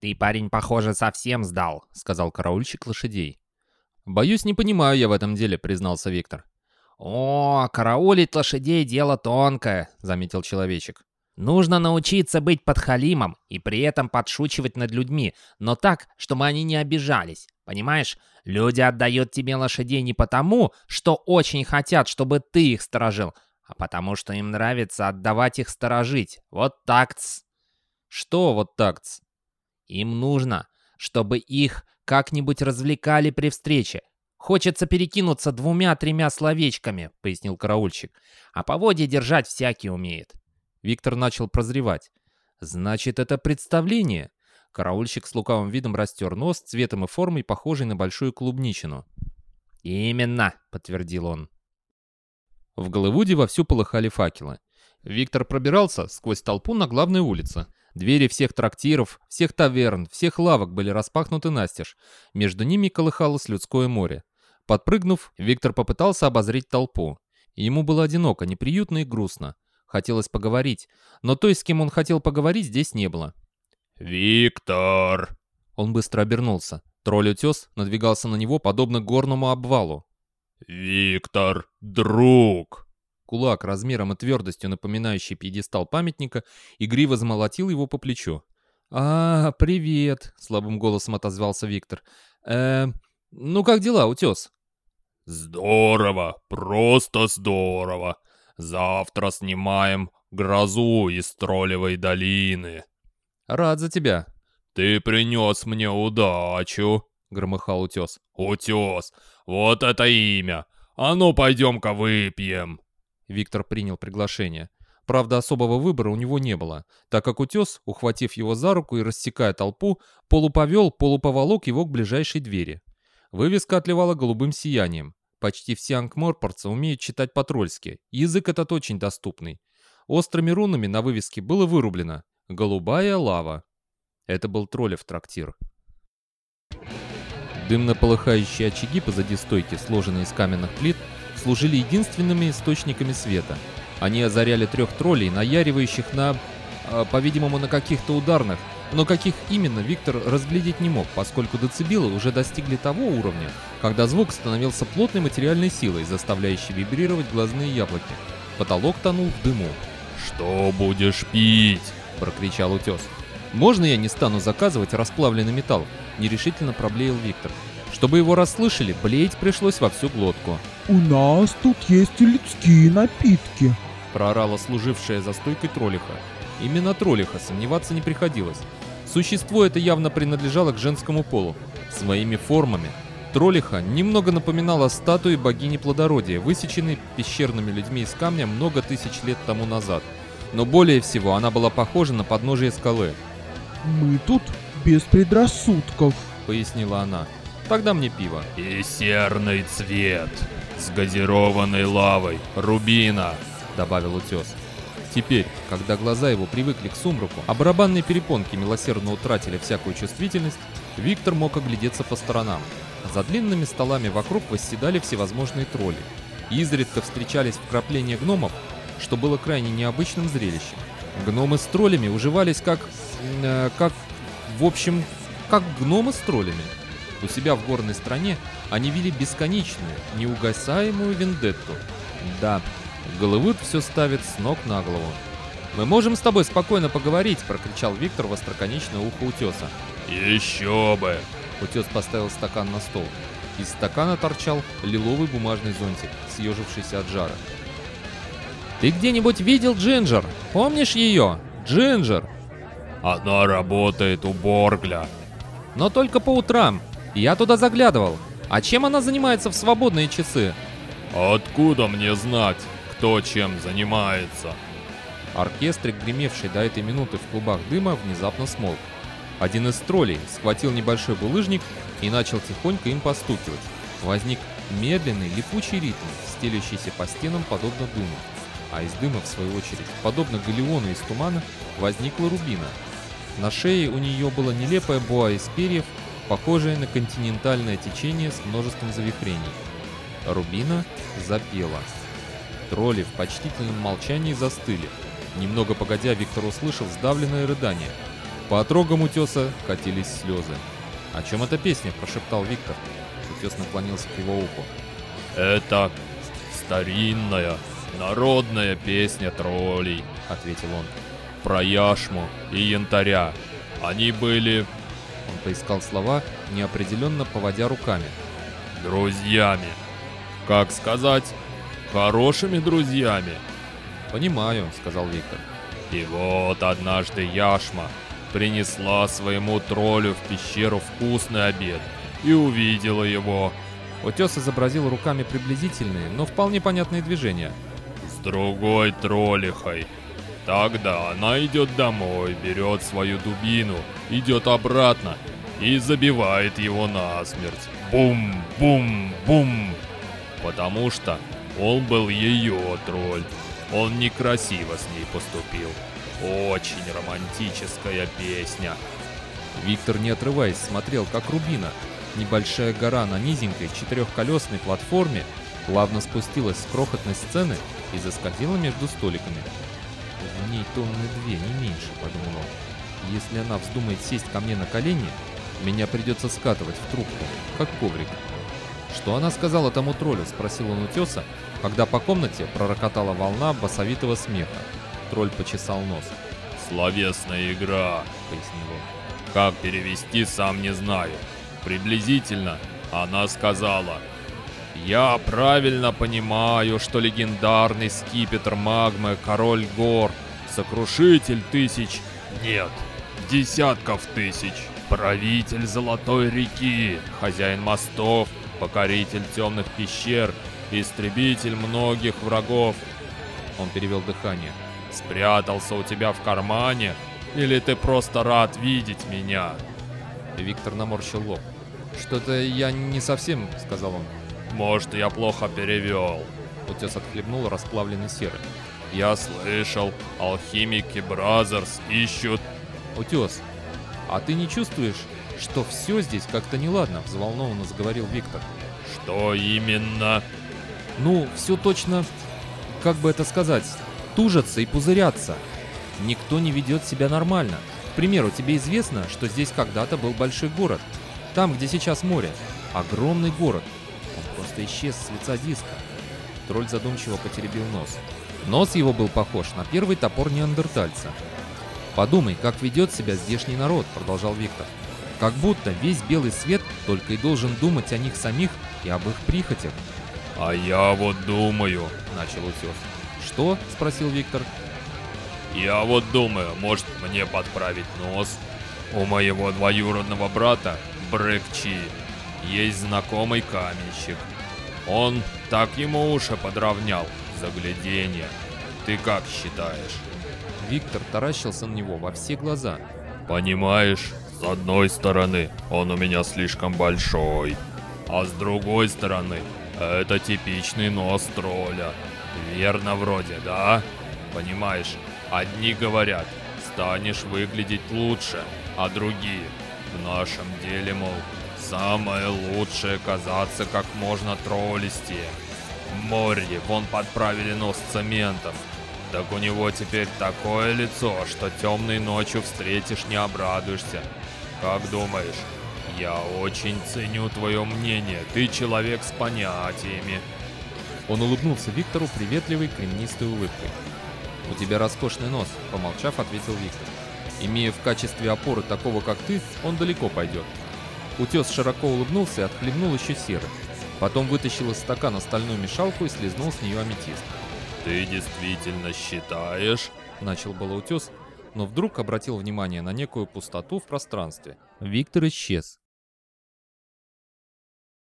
«Ты, парень, похоже, совсем сдал», — сказал караульщик лошадей. «Боюсь, не понимаю я в этом деле», — признался Виктор. «О, караулить лошадей — дело тонкое», — заметил человечек. «Нужно научиться быть подхалимом и при этом подшучивать над людьми, но так, чтобы они не обижались. Понимаешь, люди отдают тебе лошадей не потому, что очень хотят, чтобы ты их сторожил, а потому что им нравится отдавать их сторожить. Вот так-ц». «Что вот так-ц?» «Им нужно, чтобы их как-нибудь развлекали при встрече, «Хочется перекинуться двумя-тремя словечками», — пояснил караульщик. «А по воде держать всякий умеет». Виктор начал прозревать. «Значит, это представление?» Караульщик с лукавым видом растер нос, цветом и формой, похожий на большую клубничину. «Именно», — подтвердил он. В Голливуде вовсю полыхали факелы. Виктор пробирался сквозь толпу на главной улице. Двери всех трактиров, всех таверн, всех лавок были распахнуты настежь. Между ними колыхалось людское море. Подпрыгнув, Виктор попытался обозреть толпу. Ему было одиноко, неприютно и грустно. Хотелось поговорить, но той, с кем он хотел поговорить, здесь не было. «Виктор!» Он быстро обернулся. Тролль-утес надвигался на него, подобно горному обвалу. «Виктор, друг!» Кулак, размером и твердостью напоминающий пьедестал памятника, игриво замолотил его по плечу. «А, привет!» — слабым голосом отозвался Виктор. «Э, ну как дела, утес?» «Здорово! Просто здорово! Завтра снимаем грозу из Троллевой долины!» «Рад за тебя!» «Ты принес мне удачу!» — громыхал утес. «Утес! Вот это имя! А ну, пойдем-ка выпьем!» Виктор принял приглашение. Правда, особого выбора у него не было, так как утес, ухватив его за руку и рассекая толпу, полуповел, полуповолок его к ближайшей двери. Вывеска отливала голубым сиянием. Почти все анкморпорцы умеют читать по-трольски. Язык этот очень доступный. Острыми рунами на вывеске было вырублено «Голубая лава». Это был троллев трактир. Дымно-полыхающие очаги позади стойки, сложенные из каменных плит, служили единственными источниками света. Они озаряли трех троллей, наяривающих на, э, по-видимому, на каких-то ударных, но каких именно Виктор разглядеть не мог, поскольку децибелы уже достигли того уровня, когда звук становился плотной материальной силой, заставляющей вибрировать глазные яблоки. Потолок тонул в дыму. «Что будешь пить?» – прокричал утес. «Можно я не стану заказывать расплавленный металл?» – нерешительно проблеял Виктор. Чтобы его расслышали, блеять пришлось во всю глотку. «У нас тут есть и людские напитки», — проорала служившая за стойкой троллиха. Именно троллиха, сомневаться не приходилось. Существо это явно принадлежало к женскому полу. Своими формами троллиха немного напоминала статуи богини плодородия, высеченной пещерными людьми из камня много тысяч лет тому назад. Но более всего она была похожа на подножие скалы. «Мы тут без предрассудков», — пояснила она. Тогда мне пиво. И серный цвет. С газированной лавой. Рубина. Добавил утес. Теперь, когда глаза его привыкли к сумраку, а барабанные перепонки милосердно утратили всякую чувствительность, Виктор мог оглядеться по сторонам. За длинными столами вокруг восседали всевозможные тролли. Изредка встречались вкрапления гномов, что было крайне необычным зрелищем. Гномы с троллями уживались как... Э, как... в общем, как гномы с троллями. У себя в горной стране они вели бесконечную, неугасаемую вендетту. Да, Голливуд все ставит с ног на голову. «Мы можем с тобой спокойно поговорить», — прокричал Виктор в остроконечное ухо утеса. «Еще бы!» Утес поставил стакан на стол. Из стакана торчал лиловый бумажный зонтик, съежившийся от жара. «Ты где-нибудь видел Джинджер? Помнишь ее? Джинджер!» «Она работает у Боргля». «Но только по утрам. Я туда заглядывал. А чем она занимается в свободные часы? Откуда мне знать, кто чем занимается? Оркестрик, гремевший до этой минуты в клубах дыма, внезапно смолк. Один из троллей схватил небольшой булыжник и начал тихонько им постукивать. Возник медленный липучий ритм, стелющийся по стенам подобно дыму. А из дыма, в свою очередь, подобно галеону из тумана, возникла рубина. На шее у нее было нелепая боа из перьев, похожее на континентальное течение с множеством завихрений. Рубина запела. Тролли в почтительном молчании застыли. Немного погодя, Виктор услышал сдавленное рыдание. По отрогам утеса катились слезы. «О чем эта песня?» – прошептал Виктор. Утес наклонился к его уху. «Это старинная, народная песня троллей», — ответил он. «Про яшму и янтаря. Они были...» Поискал слова, неопределенно поводя руками. «Друзьями. Как сказать? Хорошими друзьями». «Понимаю», — сказал Виктор. И вот однажды яшма принесла своему троллю в пещеру вкусный обед и увидела его. Утес изобразил руками приблизительные, но вполне понятные движения. С другой троллихой. Тогда она идет домой, берет свою дубину, идет обратно и забивает его насмерть. Бум-бум-бум. Потому что он был ее тролль. Он некрасиво с ней поступил. Очень романтическая песня. Виктор, не отрываясь, смотрел, как Рубина, небольшая гора на низенькой четырехколесной платформе, плавно спустилась с крохотной сцены и заскользила между столиками. В ней тонны две, не меньше, подумал он. Если она вздумает сесть ко мне на колени, меня придется скатывать в трубку, как коврик. Что она сказала тому троллю, спросил он утеса, когда по комнате пророкотала волна басовитого смеха. Тролль почесал нос. «Словесная игра», — пояснил он. «Как перевести, сам не знаю. Приблизительно она сказала, «Я правильно понимаю, что легендарный скипетр магмы, король гор, сокрушитель тысяч, нет, десятков тысяч, правитель золотой реки, хозяин мостов, покоритель темных пещер, истребитель многих врагов». Он перевел дыхание. «Спрятался у тебя в кармане? Или ты просто рад видеть меня?» Виктор наморщил лоб. «Что-то я не совсем», — сказал он. «Может, я плохо перевел». Утес отхлебнул расплавленной серы. «Я слышал, алхимики Бразерс ищут...» «Утес, а ты не чувствуешь, что все здесь как-то неладно?» — взволнованно заговорил Виктор. «Что именно?» «Ну, все точно, как бы это сказать, тужатся и пузырятся. Никто не ведет себя нормально. К примеру, тебе известно, что здесь когда-то был большой город, там, где сейчас море. Огромный город. Он просто исчез с лица диска. Тролль задумчиво потеребил нос. Нос его был похож на первый топор неандертальца. «Подумай, как ведет себя здешний народ», — продолжал Виктор. «Как будто весь белый свет только и должен думать о них самих и об их прихотях». «А я вот думаю», — начал утес. «Что?» — спросил Виктор. «Я вот думаю, может мне подправить нос? У моего двоюродного брата Брэкчи. Есть знакомый каменщик. Он так ему уши подровнял. Загляденье. Ты как считаешь? Виктор таращился на него во все глаза. Понимаешь, с одной стороны, он у меня слишком большой. А с другой стороны, это типичный нос тролля. Верно вроде, да? Понимаешь, одни говорят, станешь выглядеть лучше, а другие в нашем деле, мол, самое лучшее казаться как можно троллистее. Морри вон подправили нос цементом. Так у него теперь такое лицо, что темной ночью встретишь, не обрадуешься. Как думаешь, я очень ценю твое мнение, ты человек с понятиями. Он улыбнулся Виктору приветливой кремнистой улыбкой. «У тебя роскошный нос», — помолчав, ответил Виктор. Имея в качестве опоры такого, как ты, он далеко пойдет. Утес широко улыбнулся и отхлебнул еще серы. Потом вытащил из стакана стальную мешалку и слезнул с нее аметист. «Ты действительно считаешь?» — начал было но вдруг обратил внимание на некую пустоту в пространстве. Виктор исчез.